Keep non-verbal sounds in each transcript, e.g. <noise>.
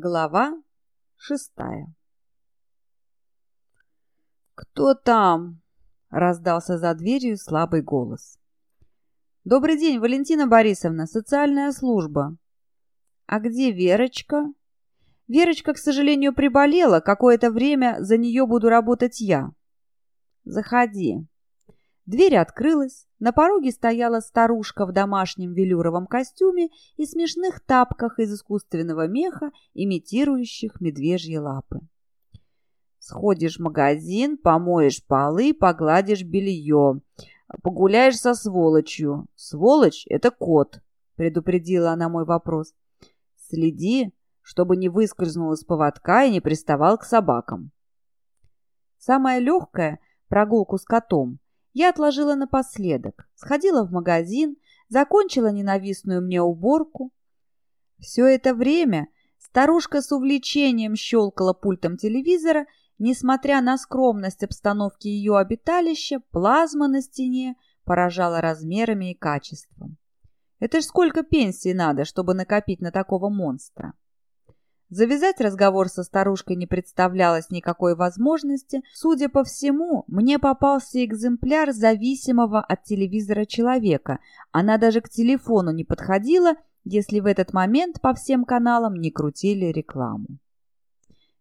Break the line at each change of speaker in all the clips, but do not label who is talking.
Глава шестая «Кто там?» — раздался за дверью слабый голос. «Добрый день, Валентина Борисовна, социальная служба». «А где Верочка?» «Верочка, к сожалению, приболела. Какое-то время за нее буду работать я». «Заходи». Дверь открылась. На пороге стояла старушка в домашнем велюровом костюме и смешных тапках из искусственного меха, имитирующих медвежьи лапы. Сходишь в магазин, помоешь полы, погладишь белье, погуляешь со сволочью. Сволочь — это кот, предупредила она мой вопрос. Следи, чтобы не выскользнул из поводка и не приставал к собакам. Самое легкое — прогулку с котом — я отложила напоследок, сходила в магазин, закончила ненавистную мне уборку. Все это время старушка с увлечением щелкала пультом телевизора, несмотря на скромность обстановки ее обиталища, плазма на стене поражала размерами и качеством. Это ж сколько пенсий надо, чтобы накопить на такого монстра. Завязать разговор со старушкой не представлялось никакой возможности. Судя по всему, мне попался экземпляр зависимого от телевизора человека. Она даже к телефону не подходила, если в этот момент по всем каналам не крутили рекламу.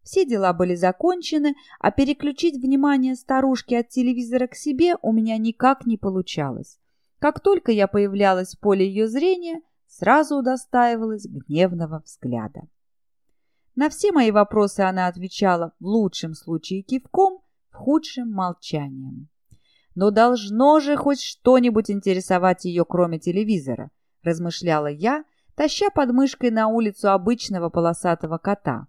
Все дела были закончены, а переключить внимание старушки от телевизора к себе у меня никак не получалось. Как только я появлялась в поле ее зрения, сразу удостаивалась гневного взгляда. На все мои вопросы она отвечала в лучшем случае кивком, в худшем молчанием. Но должно же хоть что-нибудь интересовать ее, кроме телевизора, размышляла я, таща под мышкой на улицу обычного полосатого кота.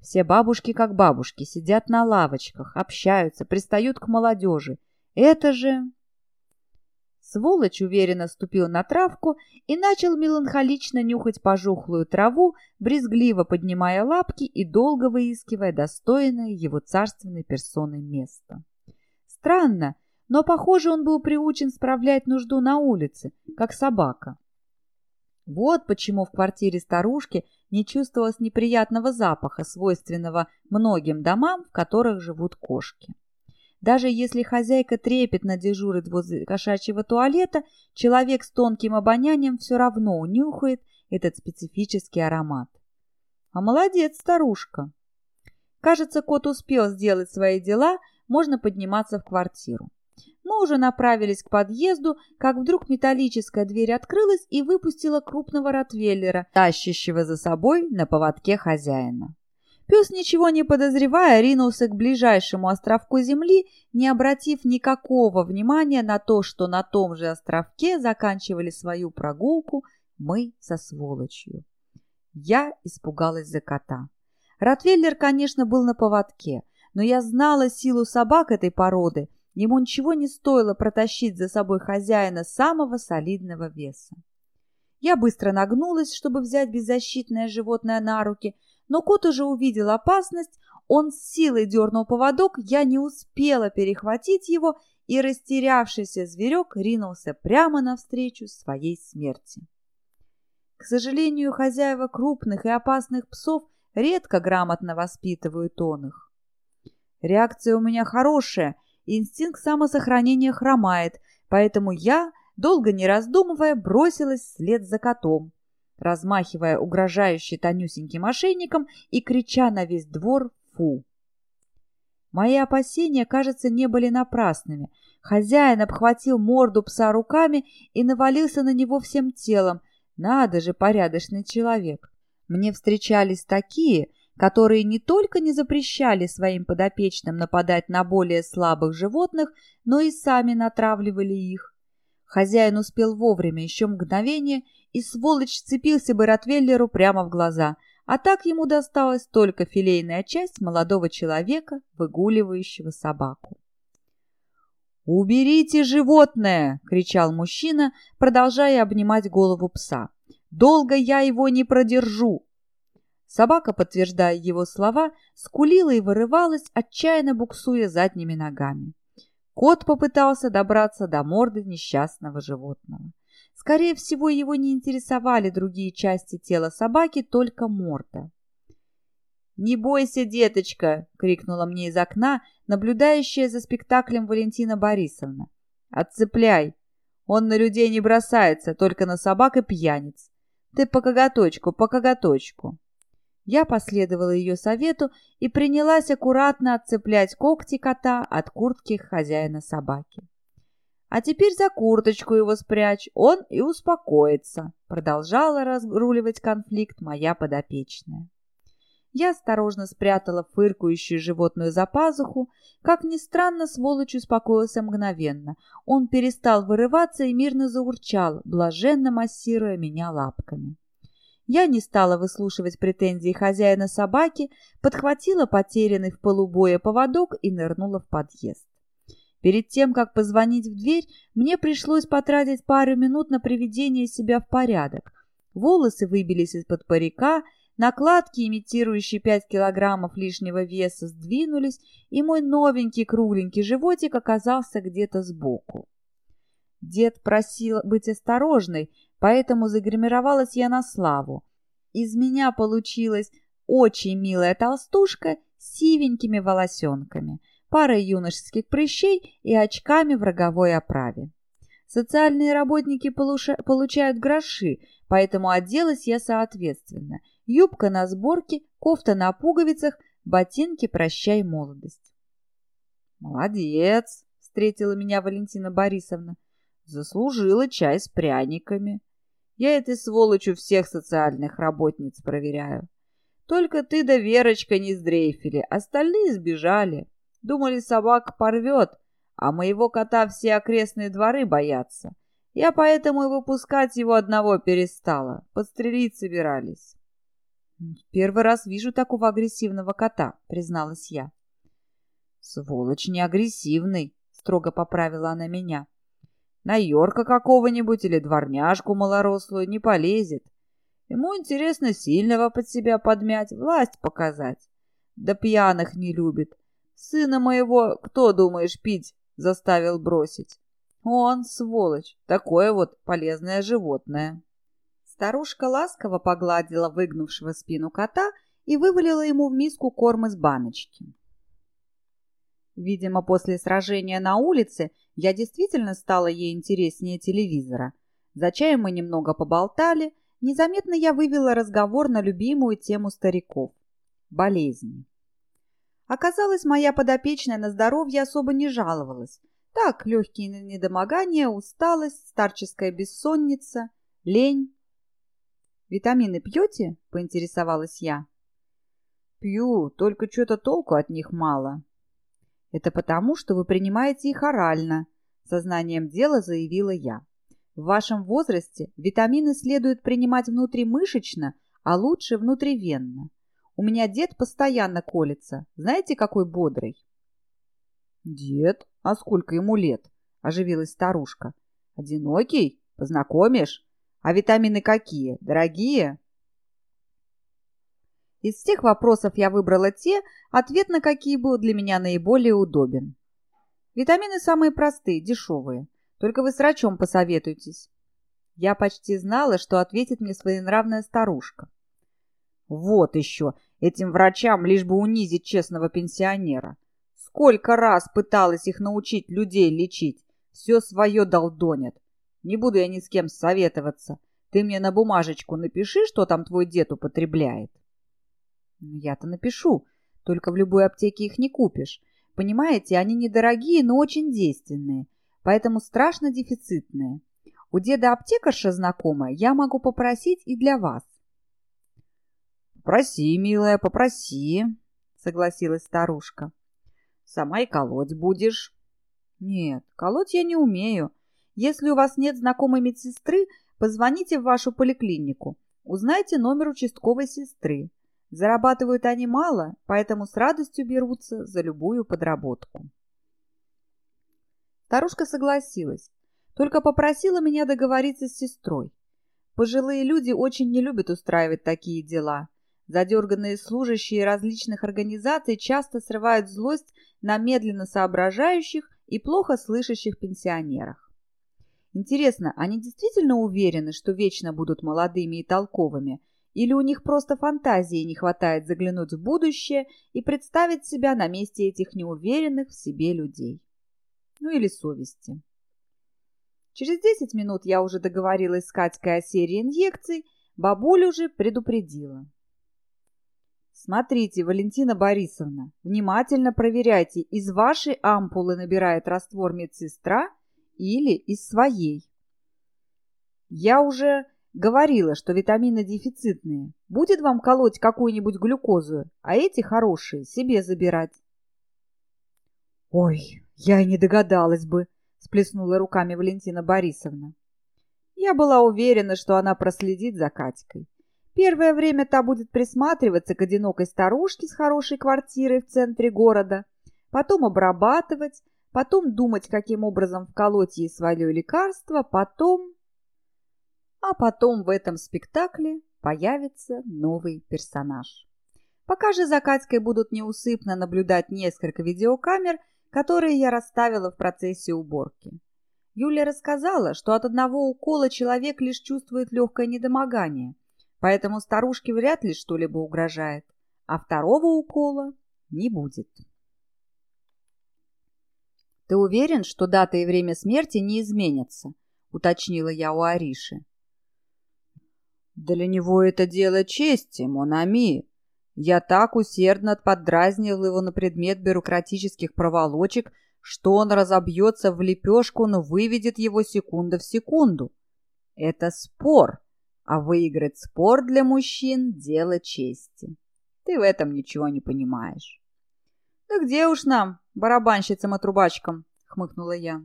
Все бабушки как бабушки, сидят на лавочках, общаются, пристают к молодежи. Это же... Сволочь уверенно ступил на травку и начал меланхолично нюхать пожухлую траву, брезгливо поднимая лапки и долго выискивая достойное его царственной персоной место. Странно, но, похоже, он был приучен справлять нужду на улице, как собака. Вот почему в квартире старушки не чувствовалось неприятного запаха, свойственного многим домам, в которых живут кошки. Даже если хозяйка трепетно дежурит возле кошачьего туалета, человек с тонким обонянием все равно унюхает этот специфический аромат. А молодец старушка. Кажется, кот успел сделать свои дела, можно подниматься в квартиру. Мы уже направились к подъезду, как вдруг металлическая дверь открылась и выпустила крупного ротвейлера, тащащего за собой на поводке хозяина. Пес, ничего не подозревая, ринулся к ближайшему островку земли, не обратив никакого внимания на то, что на том же островке заканчивали свою прогулку мы со сволочью. Я испугалась за кота. Ротвейлер, конечно, был на поводке, но я знала силу собак этой породы. Ему ничего не стоило протащить за собой хозяина самого солидного веса. Я быстро нагнулась, чтобы взять беззащитное животное на руки, но кот уже увидел опасность, он с силой дернул поводок, я не успела перехватить его, и растерявшийся зверек ринулся прямо навстречу своей смерти. К сожалению, хозяева крупных и опасных псов редко грамотно воспитывают он их. Реакция у меня хорошая, инстинкт самосохранения хромает, поэтому я, долго не раздумывая, бросилась вслед за котом размахивая угрожающе тонюсеньким ошейником и крича на весь двор «Фу!». Мои опасения, кажется, не были напрасными. Хозяин обхватил морду пса руками и навалился на него всем телом. Надо же, порядочный человек. Мне встречались такие, которые не только не запрещали своим подопечным нападать на более слабых животных, но и сами натравливали их. Хозяин успел вовремя, еще мгновение, и сволочь цепился бы Ротвейлеру прямо в глаза, а так ему досталась только филейная часть молодого человека, выгуливающего собаку. «Уберите животное!» — кричал мужчина, продолжая обнимать голову пса. «Долго я его не продержу!» Собака, подтверждая его слова, скулила и вырывалась, отчаянно буксуя задними ногами. Кот попытался добраться до морды несчастного животного. Скорее всего, его не интересовали другие части тела собаки, только морда. «Не бойся, деточка!» — крикнула мне из окна, наблюдающая за спектаклем Валентина Борисовна. «Отцепляй! Он на людей не бросается, только на собак и пьяниц. Ты по коготочку, по коготочку!» Я последовала ее совету и принялась аккуратно отцеплять когти кота от куртки хозяина собаки. «А теперь за курточку его спрячь, он и успокоится», продолжала разруливать конфликт моя подопечная. Я осторожно спрятала фыркающую животную за пазуху. Как ни странно, сволочь успокоился мгновенно. Он перестал вырываться и мирно заурчал, блаженно массируя меня лапками. Я не стала выслушивать претензии хозяина собаки, подхватила потерянный в полубое поводок и нырнула в подъезд. Перед тем, как позвонить в дверь, мне пришлось потратить пару минут на приведение себя в порядок. Волосы выбились из-под парика, накладки, имитирующие 5 килограммов лишнего веса, сдвинулись, и мой новенький кругленький животик оказался где-то сбоку. Дед просил быть осторожной, поэтому загримировалась я на славу. Из меня получилась очень милая толстушка с сивенькими волосенками, парой юношеских прыщей и очками в роговой оправе. Социальные работники получают гроши, поэтому оделась я соответственно. Юбка на сборке, кофта на пуговицах, ботинки «Прощай, молодость». «Молодец!» — встретила меня Валентина Борисовна. «Заслужила чай с пряниками. Я этой сволочью всех социальных работниц проверяю. Только ты да Верочка не сдрейфили, остальные сбежали. Думали, собака порвет, а моего кота все окрестные дворы боятся. Я поэтому и выпускать его одного перестала. Подстрелить собирались. «Первый раз вижу такого агрессивного кота», — призналась я. «Сволочь не агрессивный», — строго поправила она меня на Йорка какого-нибудь или дворняжку малорослую не полезет. Ему интересно сильного под себя подмять, власть показать. Да пьяных не любит. Сына моего, кто, думаешь, пить заставил бросить? Он, сволочь, такое вот полезное животное. Старушка ласково погладила выгнувшего спину кота и вывалила ему в миску корм из баночки. Видимо, после сражения на улице я действительно стала ей интереснее телевизора. За чаем мы немного поболтали. Незаметно я вывела разговор на любимую тему стариков – болезни. Оказалось, моя подопечная на здоровье особо не жаловалась. Так, легкие недомогания, усталость, старческая бессонница, лень. «Витамины пьете?» – поинтересовалась я. «Пью, только что-то толку от них мало», это потому, что вы принимаете их орально, сознанием дела заявила я. В вашем возрасте витамины следует принимать внутримышечно, а лучше внутривенно. У меня дед постоянно колется. Знаете, какой бодрый? Дед? А сколько ему лет? Оживилась старушка. Одинокий? Познакомишь? А витамины какие? Дорогие? Из всех вопросов я выбрала те, ответ на какие был для меня наиболее удобен. Витамины самые простые, дешевые. Только вы с врачом посоветуйтесь. Я почти знала, что ответит мне своенравная старушка. Вот еще, этим врачам лишь бы унизить честного пенсионера. Сколько раз пыталась их научить людей лечить. Все свое долдонят. Не буду я ни с кем советоваться. Ты мне на бумажечку напиши, что там твой дед употребляет. Я-то напишу, только в любой аптеке их не купишь. Понимаете, они недорогие, но очень действенные, поэтому страшно дефицитные. У деда аптекарша знакомая, я могу попросить и для вас. «Попроси, милая, попроси», — согласилась старушка. «Сама и колоть будешь». «Нет, колоть я не умею. Если у вас нет знакомой медсестры, позвоните в вашу поликлинику. Узнайте номер участковой сестры. Зарабатывают они мало, поэтому с радостью берутся за любую подработку. Старушка согласилась, только попросила меня договориться с сестрой. Пожилые люди очень не любят устраивать такие дела. Задерганные служащие различных организаций часто срывают злость на медленно соображающих и плохо слышащих пенсионерах. Интересно, они действительно уверены, что вечно будут молодыми и толковыми – Или у них просто фантазии не хватает заглянуть в будущее и представить себя на месте этих неуверенных в себе людей. Ну или совести. Через 10 минут я уже договорилась с Катькой о серии инъекций, бабуля уже предупредила. Смотрите, Валентина Борисовна, внимательно проверяйте, из вашей ампулы набирает раствор медсестра или из своей. Я уже говорила, что витамины дефицитные. Будет вам колоть какую-нибудь глюкозу, а эти хорошие себе забирать. Ой, я и не догадалась бы, сплеснула руками Валентина Борисовна. Я была уверена, что она проследит за Катькой. Первое время та будет присматриваться к одинокой старушке с хорошей квартирой в центре города, потом обрабатывать, потом думать, каким образом вколоть ей свое лекарство, потом... А потом в этом спектакле появится новый персонаж. Пока же за Катькой будут неусыпно наблюдать несколько видеокамер, которые я расставила в процессе уборки. Юля рассказала, что от одного укола человек лишь чувствует легкое недомогание, поэтому старушке вряд ли что-либо угрожает, а второго укола не будет. «Ты уверен, что дата и время смерти не изменятся?» — уточнила я у Ариши. «Для него это дело чести, Монами. Я так усердно поддразнивал его на предмет бюрократических проволочек, что он разобьется в лепешку, но выведет его секунда в секунду. Это спор, а выиграть спор для мужчин – дело чести. Ты в этом ничего не понимаешь. «Да где уж нам, барабанщицам и трубачкам?» – хмыкнула я.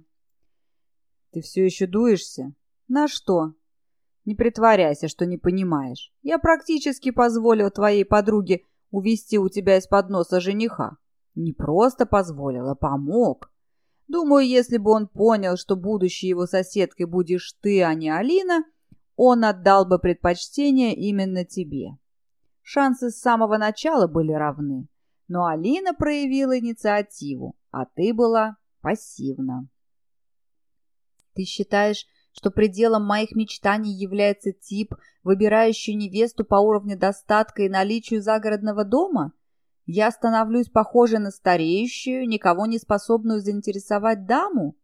«Ты все еще дуешься? На что?» Не притворяйся, что не понимаешь. Я практически позволил твоей подруге увести у тебя из-под носа жениха. Не просто позволил, а помог. Думаю, если бы он понял, что будущей его соседкой будешь ты, а не Алина, он отдал бы предпочтение именно тебе. Шансы с самого начала были равны, но Алина проявила инициативу, а ты была пассивна. Ты считаешь, что пределом моих мечтаний является тип, выбирающий невесту по уровню достатка и наличию загородного дома? Я становлюсь похожей на стареющую, никого не способную заинтересовать даму?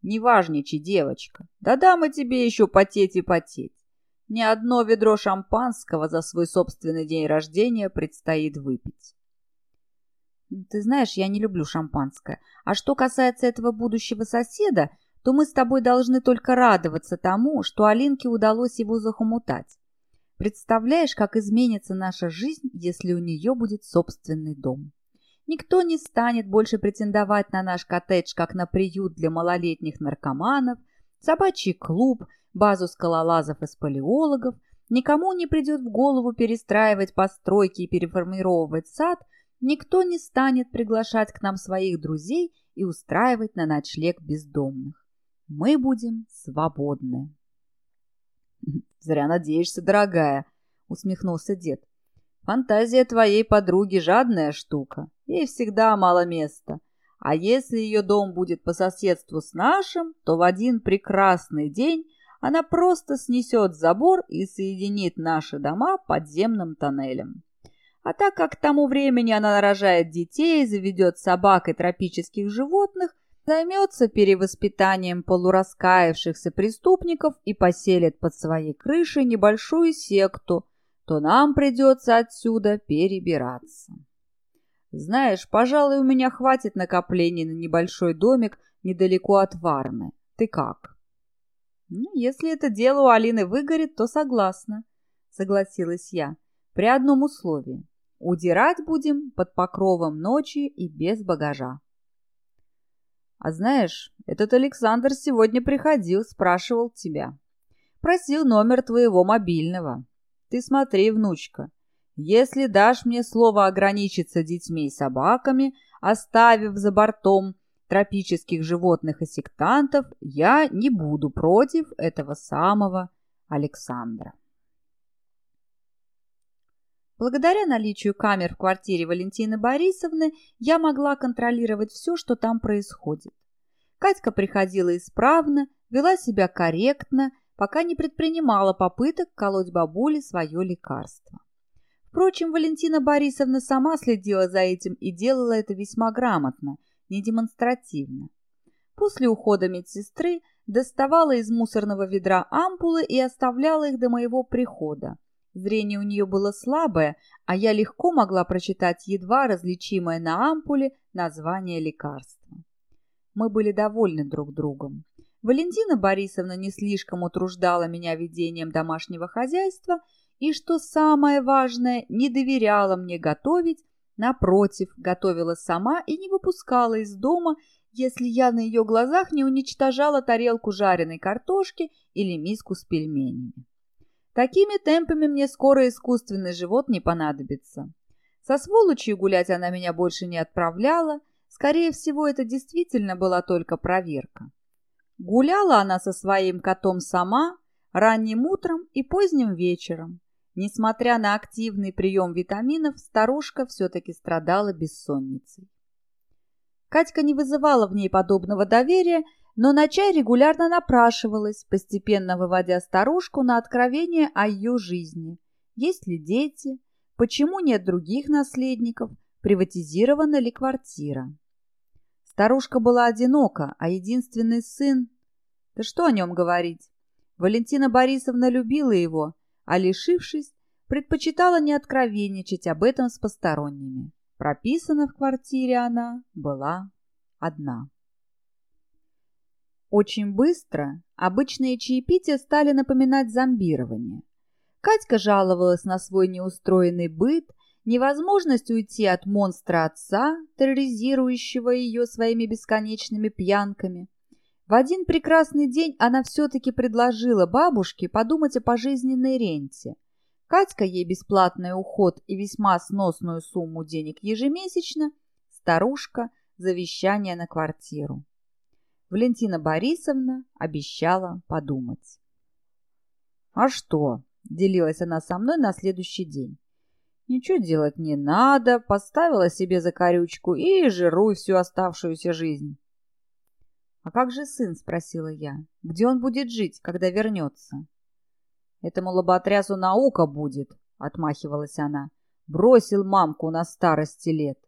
Не важничай, девочка. Да дамы тебе еще потеть и потеть. Ни одно ведро шампанского за свой собственный день рождения предстоит выпить. Ты знаешь, я не люблю шампанское. А что касается этого будущего соседа, то мы с тобой должны только радоваться тому, что Алинке удалось его захомутать. Представляешь, как изменится наша жизнь, если у нее будет собственный дом? Никто не станет больше претендовать на наш коттедж, как на приют для малолетних наркоманов, собачий клуб, базу скалолазов и спелеологов. Никому не придет в голову перестраивать постройки и переформировывать сад. Никто не станет приглашать к нам своих друзей и устраивать на ночлег бездомных. Мы будем свободны. <laughs> Зря надеешься, дорогая, усмехнулся дед. Фантазия твоей подруги жадная штука. Ей всегда мало места. А если ее дом будет по соседству с нашим, то в один прекрасный день она просто снесет забор и соединит наши дома подземным тоннелем. А так как к тому времени она нарожает детей, заведет собак и тропических животных, займется перевоспитанием полураскаявшихся преступников и поселит под своей крышей небольшую секту, то нам придется отсюда перебираться. Знаешь, пожалуй, у меня хватит накоплений на небольшой домик недалеко от Варны. Ты как? Ну, если это дело у Алины выгорит, то согласна, согласилась я, при одном условии. Удирать будем под покровом ночи и без багажа. А знаешь, этот Александр сегодня приходил, спрашивал тебя. Просил номер твоего мобильного. Ты смотри, внучка, если дашь мне слово ограничиться детьми и собаками, оставив за бортом тропических животных и сектантов, я не буду против этого самого Александра. Благодаря наличию камер в квартире Валентины Борисовны я могла контролировать все, что там происходит. Катька приходила исправно, вела себя корректно, пока не предпринимала попыток колоть бабуле свое лекарство. Впрочем, Валентина Борисовна сама следила за этим и делала это весьма грамотно, не демонстративно. После ухода медсестры доставала из мусорного ведра ампулы и оставляла их до моего прихода. Зрение у нее было слабое, а я легко могла прочитать едва различимое на ампуле название лекарства. Мы были довольны друг другом. Валентина Борисовна не слишком утруждала меня ведением домашнего хозяйства и, что самое важное, не доверяла мне готовить, напротив, готовила сама и не выпускала из дома, если я на ее глазах не уничтожала тарелку жареной картошки или миску с пельменями. Такими темпами мне скоро искусственный живот не понадобится. Со сволочью гулять она меня больше не отправляла, скорее всего, это действительно была только проверка. Гуляла она со своим котом сама, ранним утром и поздним вечером. Несмотря на активный прием витаминов, старушка все-таки страдала бессонницей. Катька не вызывала в ней подобного доверия, но на чай регулярно напрашивалась, постепенно выводя старушку на откровение о ее жизни. Есть ли дети? Почему нет других наследников? Приватизирована ли квартира? Старушка была одинока, а единственный сын... Да что о нем говорить? Валентина Борисовна любила его, а лишившись, предпочитала не откровенничать об этом с посторонними. Прописана в квартире она была одна. Очень быстро обычные чаепития стали напоминать зомбирование. Катька жаловалась на свой неустроенный быт, невозможность уйти от монстра отца, терроризирующего ее своими бесконечными пьянками. В один прекрасный день она все-таки предложила бабушке подумать о пожизненной ренте. Катька ей бесплатный уход и весьма сносную сумму денег ежемесячно, старушка – завещание на квартиру. Валентина Борисовна обещала подумать. «А что?» – делилась она со мной на следующий день. «Ничего делать не надо, поставила себе закорючку и жируй всю оставшуюся жизнь». «А как же сын?» — спросила я. «Где он будет жить, когда вернется?» «Этому лоботрясу наука будет», — отмахивалась она. «Бросил мамку на старости лет».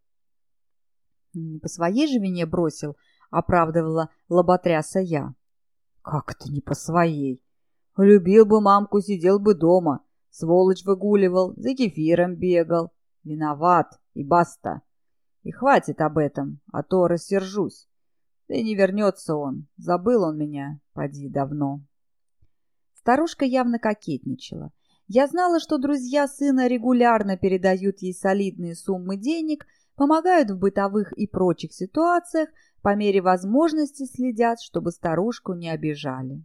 «Не по своей же вине бросил», — оправдывала лоботряса я. «Как это не по своей? Любил бы мамку, сидел бы дома, сволочь выгуливал, за кефиром бегал. Виноват, и баста. И хватит об этом, а то рассержусь. Да и не вернется он. Забыл он меня, поди, давно. Старушка явно кокетничала. Я знала, что друзья сына регулярно передают ей солидные суммы денег, помогают в бытовых и прочих ситуациях, по мере возможности следят, чтобы старушку не обижали.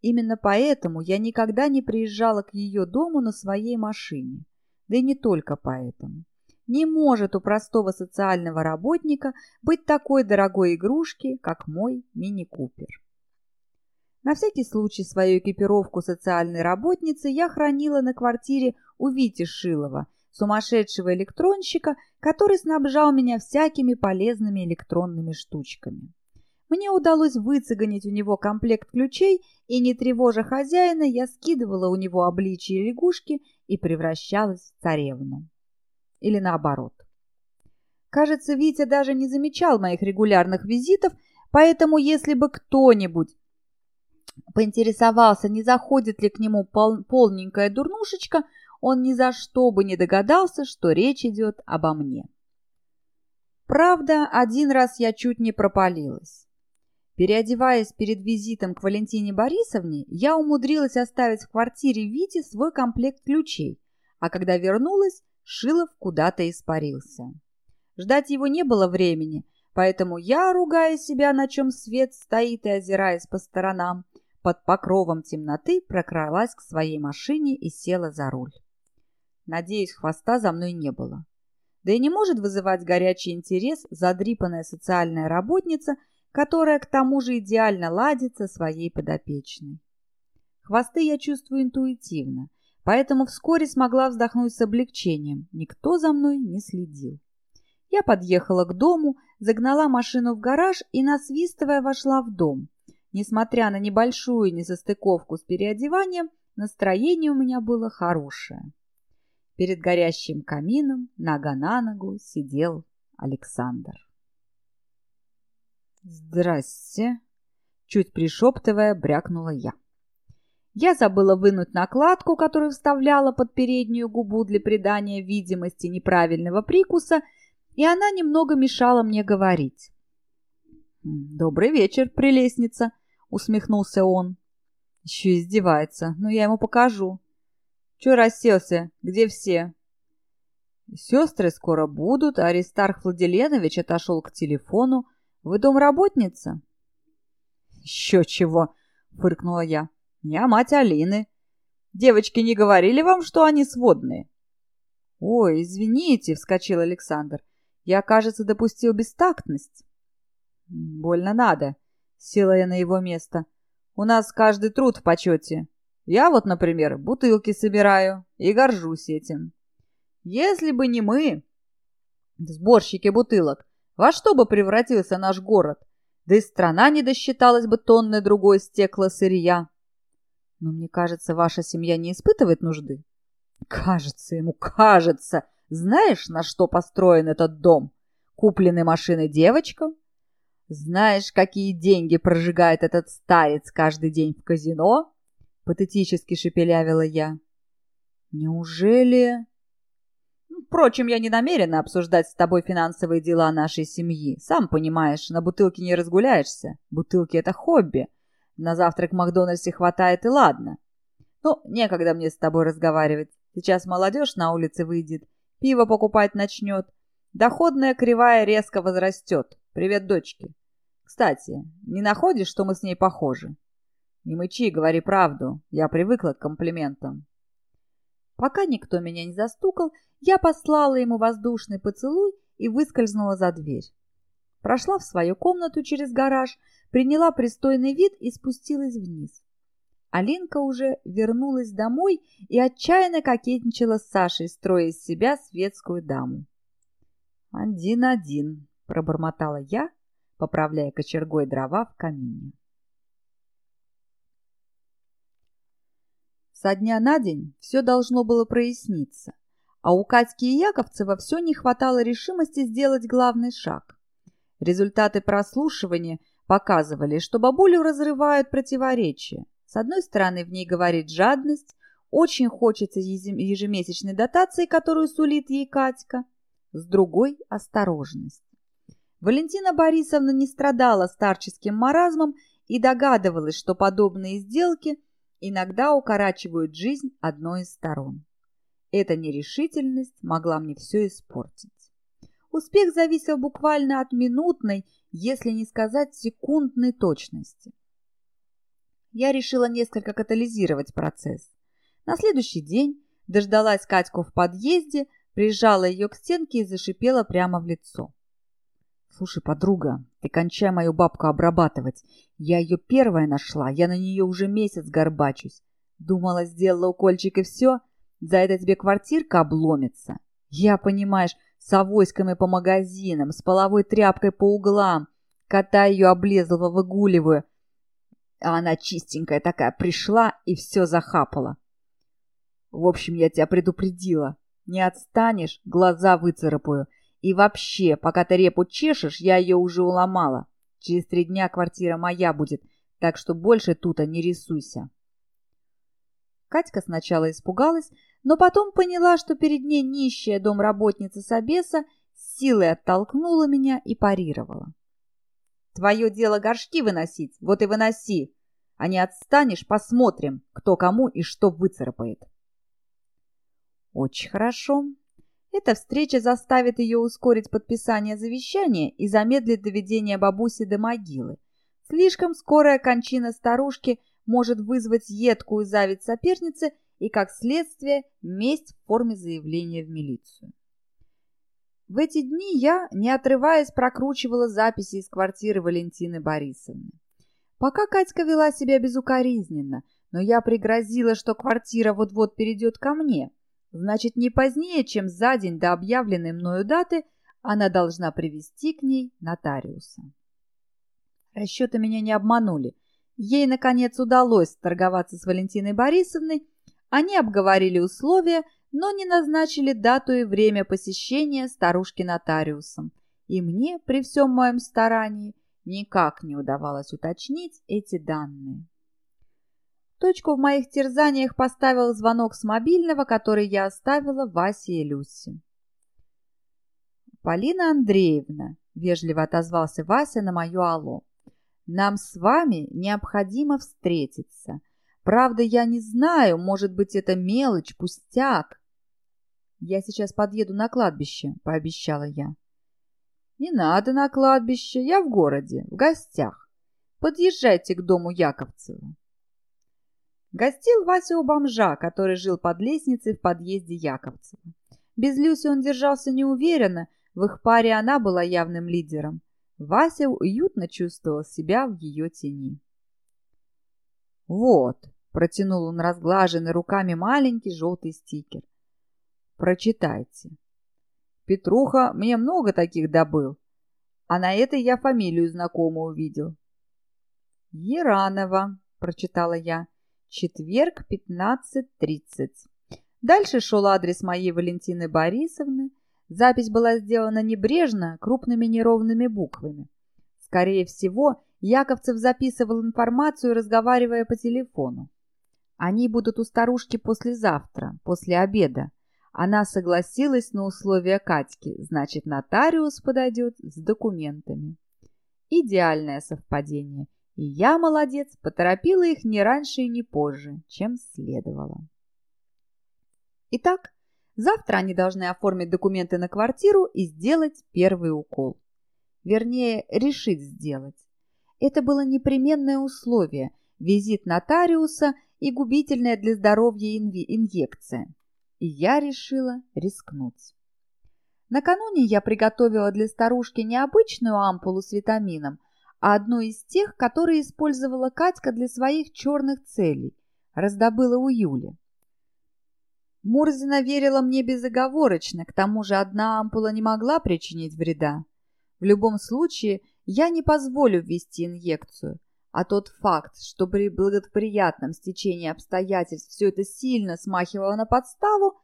Именно поэтому я никогда не приезжала к ее дому на своей машине. Да и не только поэтому. Не может у простого социального работника быть такой дорогой игрушки, как мой мини-купер. На всякий случай свою экипировку социальной работницы я хранила на квартире у Вити Шилова, сумасшедшего электронщика, который снабжал меня всякими полезными электронными штучками. Мне удалось выцегонить у него комплект ключей, и, не тревожа хозяина, я скидывала у него обличие лягушки и превращалась в царевну или наоборот. Кажется, Витя даже не замечал моих регулярных визитов, поэтому если бы кто-нибудь поинтересовался, не заходит ли к нему пол полненькая дурнушечка, он ни за что бы не догадался, что речь идет обо мне. Правда, один раз я чуть не пропалилась. Переодеваясь перед визитом к Валентине Борисовне, я умудрилась оставить в квартире Вити свой комплект ключей, а когда вернулась, Шилов куда-то испарился. Ждать его не было времени, поэтому я, ругая себя, на чем свет стоит и озираясь по сторонам, под покровом темноты прокралась к своей машине и села за руль. Надеюсь, хвоста за мной не было. Да и не может вызывать горячий интерес задрипанная социальная работница, которая к тому же идеально ладится своей подопечной. Хвосты я чувствую интуитивно – поэтому вскоре смогла вздохнуть с облегчением. Никто за мной не следил. Я подъехала к дому, загнала машину в гараж и, насвистывая, вошла в дом. несмотря на небольшую несостыковку с переодеванием, настроение у меня было хорошее. Перед горящим камином, нога на ногу, сидел Александр. «Здрасте!» — чуть пришептывая, брякнула я. Я забыла вынуть накладку, которую вставляла под переднюю губу для придания видимости неправильного прикуса, и она немного мешала мне говорить. «Добрый вечер, прелестница!» — усмехнулся он. Еще издевается, но я ему покажу. Че расселся? Где все? Сестры скоро будут, а Аристарх Владиленович отошел к телефону. Вы домработница? Еще чего, фыркнула я. Я мать Алины. Девочки не говорили вам, что они сводные? Ой, извините, вскочил Александр. Я, кажется, допустил бестактность. Больно надо. Села я на его место. У нас каждый труд в почете. Я вот, например, бутылки собираю и горжусь этим. Если бы не мы, сборщики бутылок, во что бы превратился наш город? Да и страна не досчиталась бы тонны другой стеклосырья. Но мне кажется, ваша семья не испытывает нужды. Кажется ему, кажется. Знаешь, на что построен этот дом? Куплены машины девочкам, знаешь, какие деньги прожигает этот старец каждый день в казино? Патетически шепелявила я. Неужели... Впрочем, я не намерена обсуждать с тобой финансовые дела нашей семьи. Сам понимаешь, на бутылке не разгуляешься. Бутылки — это хобби. На завтрак в Макдональдсе хватает и ладно. Ну, некогда мне с тобой разговаривать. Сейчас молодежь на улице выйдет, пиво покупать начнет. Доходная кривая резко возрастет. Привет, дочки. Кстати, не находишь, что мы с ней похожи? Не мычи, говори правду. Я привыкла к комплиментам. Пока никто меня не застукал, я послала ему воздушный поцелуй и выскользнула за дверь. Прошла в свою комнату через гараж, приняла пристойный вид и спустилась вниз. Алинка уже вернулась домой и отчаянно кокетничала с Сашей, строя из себя светскую даму. «Один-один», — пробормотала я поправляя кочергой дрова в камине. Со дня на день все должно было проясниться, а у Катьки и Яковцева все не хватало решимости сделать главный шаг. Результаты прослушивания показывали, что бабулю разрывают противоречия. С одной стороны, в ней говорит жадность, очень хочется ежемесячной дотации, которую сулит ей Катька, с другой – осторожность. Валентина Борисовна не страдала старческим маразмом и догадывалась, что подобные сделки иногда укорачивают жизнь одной из сторон. Эта нерешительность могла мне все испортить. Успех зависел буквально от минутной, если не сказать секундной точности. Я решила несколько катализировать процесс. На следующий день дождалась Катьку в подъезде, прижала ее к стенке и зашипела прямо в лицо. «Слушай, подруга, ты кончай мою бабку обрабатывать. Я ее первая нашла, я на нее уже месяц горбачусь. Думала, сделала укольчик и все. За это тебе квартирка обломится. Я, понимаешь, с авоськами по магазинам, с половой тряпкой по углам. Кота ее облезла, выгуливаю. А она чистенькая такая пришла и все захапала. В общем, я тебя предупредила. Не отстанешь, глаза выцарапаю. И вообще, пока ты репу чешешь, я ее уже уломала. Через три дня квартира моя будет, так что больше тута не рисуйся. Катька сначала испугалась, но потом поняла, что перед ней нищая домработница Собеса силой оттолкнула меня и парировала. «Твое дело горшки выносить, вот и выноси, а не отстанешь, посмотрим, кто кому и что выцарапает». «Очень хорошо», эта встреча заставит ее ускорить подписание завещания и замедлит доведение бабуси до могилы. Слишком скорая кончина старушки может вызвать едкую зависть соперницы и, как следствие, месть в форме заявления в милицию. В эти дни я, не отрываясь, прокручивала записи из квартиры Валентины Борисовны. Пока Катька вела себя безукоризненно, но я пригрозила, что квартира вот-вот перейдет ко мне – Значит, не позднее, чем за день до объявленной мною даты, она должна привести к ней нотариуса. Расчеты меня не обманули. ей, наконец, удалось торговаться с Валентиной Борисовной, они обговорили условия, но не назначили дату и время посещения старушки нотариусом. И мне, при всем моем старании, никак не удавалось уточнить эти данные. Точку в моих терзаниях поставил звонок с мобильного, который я оставила Васе и Люсе. «Полина Андреевна», — вежливо отозвался Вася на мое алло, — «нам с вами необходимо встретиться. Правда, я не знаю, может быть, это мелочь, пустяк». «Я сейчас подъеду на кладбище», — пообещала я. «Не надо на кладбище, я в городе, в гостях. Подъезжайте к дому Яковцева». Гостил Вася у бомжа, который жил под лестницей в подъезде Яковцева. Без Люси он держался неуверенно, в их паре она была явным лидером. Вася уютно чувствовал себя в ее тени. «Вот», — протянул он разглаженный руками маленький желтый стикер. «Прочитайте. Петруха мне много таких добыл, а на этой я фамилию знакомую увидел». «Еранова», — прочитала я. Четверг, 15.30. Дальше шел адрес моей Валентины Борисовны. Запись была сделана небрежно, крупными неровными буквами. Скорее всего, Яковцев записывал информацию, разговаривая по телефону. Они будут у старушки послезавтра, после обеда. Она согласилась на условия Катьки, значит, нотариус подойдет с документами. Идеальное совпадение – и я, молодец, поторопила их не раньше и не позже, чем следовало. Итак, завтра они должны оформить документы на квартиру и сделать первый укол. Вернее, решить сделать. Это было непременное условие – визит нотариуса и губительная для здоровья инъекция. И я решила рискнуть. Накануне я приготовила для старушки необычную ампулу с витамином – а одну из тех, которые использовала Катька для своих черных целей, раздобыла у Юли. Мурзина верила мне безоговорочно, к тому же одна ампула не могла причинить вреда. В любом случае, я не позволю ввести инъекцию, а тот факт, что при благоприятном стечении обстоятельств все это сильно смахивало на подставу,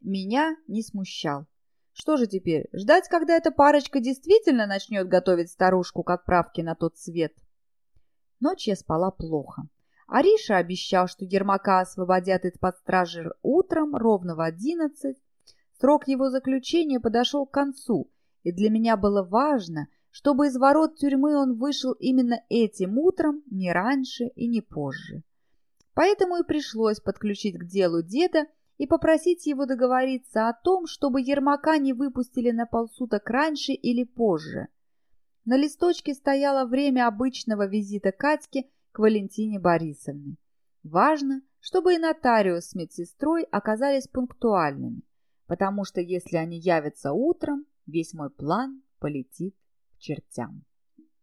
меня не смущал. Что же теперь, ждать, когда эта парочка действительно начнет готовить старушку к отправке на тот свет? Ночь я спала плохо. Ариша обещал, что Ермака освободят из-под стражи утром ровно в одиннадцать. Срок его заключения подошел к концу, и для меня было важно, чтобы из ворот тюрьмы он вышел именно этим утром, не раньше и не позже. Поэтому и пришлось подключить к делу деда и попросить его договориться о том, чтобы Ермака не выпустили на полсуток раньше или позже. На листочке стояло время обычного визита Катьки к Валентине Борисовне. Важно, чтобы и нотариус с медсестрой оказались пунктуальными, потому что если они явятся утром, весь мой план полетит к чертям.